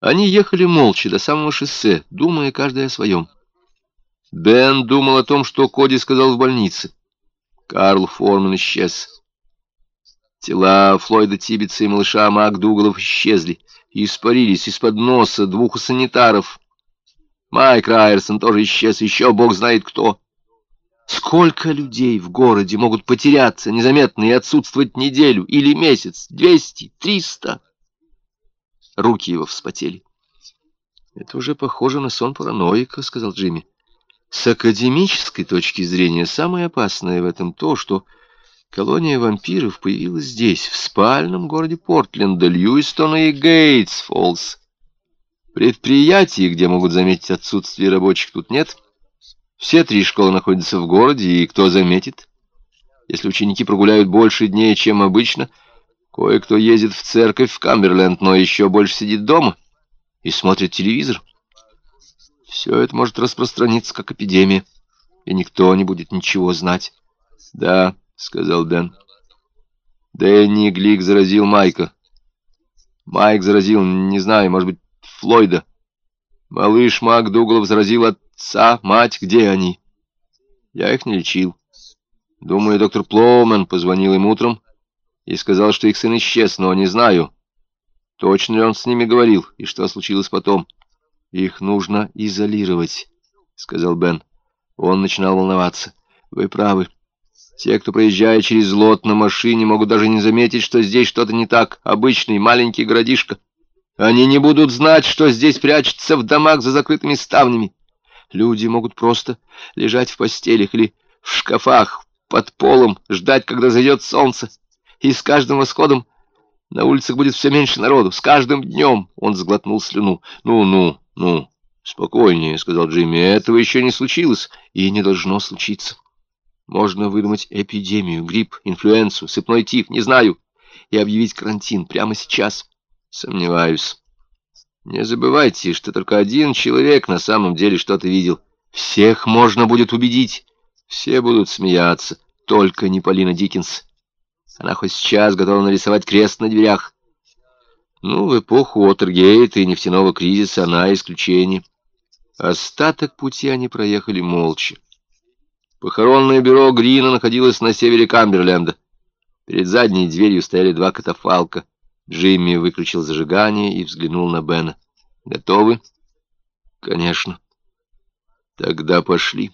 Они ехали молча до самого шоссе, думая каждый о своем. Бен думал о том, что Коди сказал в больнице. Карл Форман исчез. Тела Флойда Тибетса и малыша МакДугалов исчезли и испарились из-под носа двух санитаров. Майк Райерсон тоже исчез, еще бог знает кто. Сколько людей в городе могут потеряться незаметно и отсутствовать неделю или месяц? Двести? Триста? Руки его вспотели. «Это уже похоже на сон параноика», — сказал Джимми. «С академической точки зрения самое опасное в этом то, что колония вампиров появилась здесь, в спальном городе Портленда, Льюистона и Гейтсфоллс. Предприятий, где могут заметить отсутствие рабочих, тут нет». Все три школы находятся в городе, и кто заметит? Если ученики прогуляют больше дней, чем обычно, кое-кто ездит в церковь в Камберленд, но еще больше сидит дома и смотрит телевизор. Все это может распространиться как эпидемия, и никто не будет ничего знать. «Да», — сказал Дэн. Дэнни Глик заразил Майка. Майк заразил, не знаю, может быть, Флойда. Малыш Мак Дуглов заразил отца, мать, где они? Я их не лечил. Думаю, доктор Плоумен позвонил им утром и сказал, что их сын исчез, но не знаю, точно ли он с ними говорил и что случилось потом. Их нужно изолировать, сказал Бен. Он начинал волноваться. Вы правы. Те, кто проезжает через лот на машине, могут даже не заметить, что здесь что-то не так. Обычный маленький городишко. Они не будут знать, что здесь прячется в домах за закрытыми ставнями. Люди могут просто лежать в постелях или в шкафах под полом, ждать, когда зайдет солнце. И с каждым восходом на улицах будет все меньше народу. С каждым днем он сглотнул слюну. «Ну, ну, ну, спокойнее», — сказал Джимми. «Этого еще не случилось и не должно случиться. Можно выдумать эпидемию, грипп, инфлюенцию, сыпной тиф, не знаю, и объявить карантин прямо сейчас». Сомневаюсь. Не забывайте, что только один человек на самом деле что-то видел. Всех можно будет убедить. Все будут смеяться. Только не Полина Диккенс. Она хоть сейчас готова нарисовать крест на дверях. Ну, в эпоху Уотергейта и нефтяного кризиса она исключение. Остаток пути они проехали молча. Похоронное бюро Грина находилось на севере Камберленда. Перед задней дверью стояли два катафалка. Джимми выключил зажигание и взглянул на Бена. «Готовы?» «Конечно». «Тогда пошли».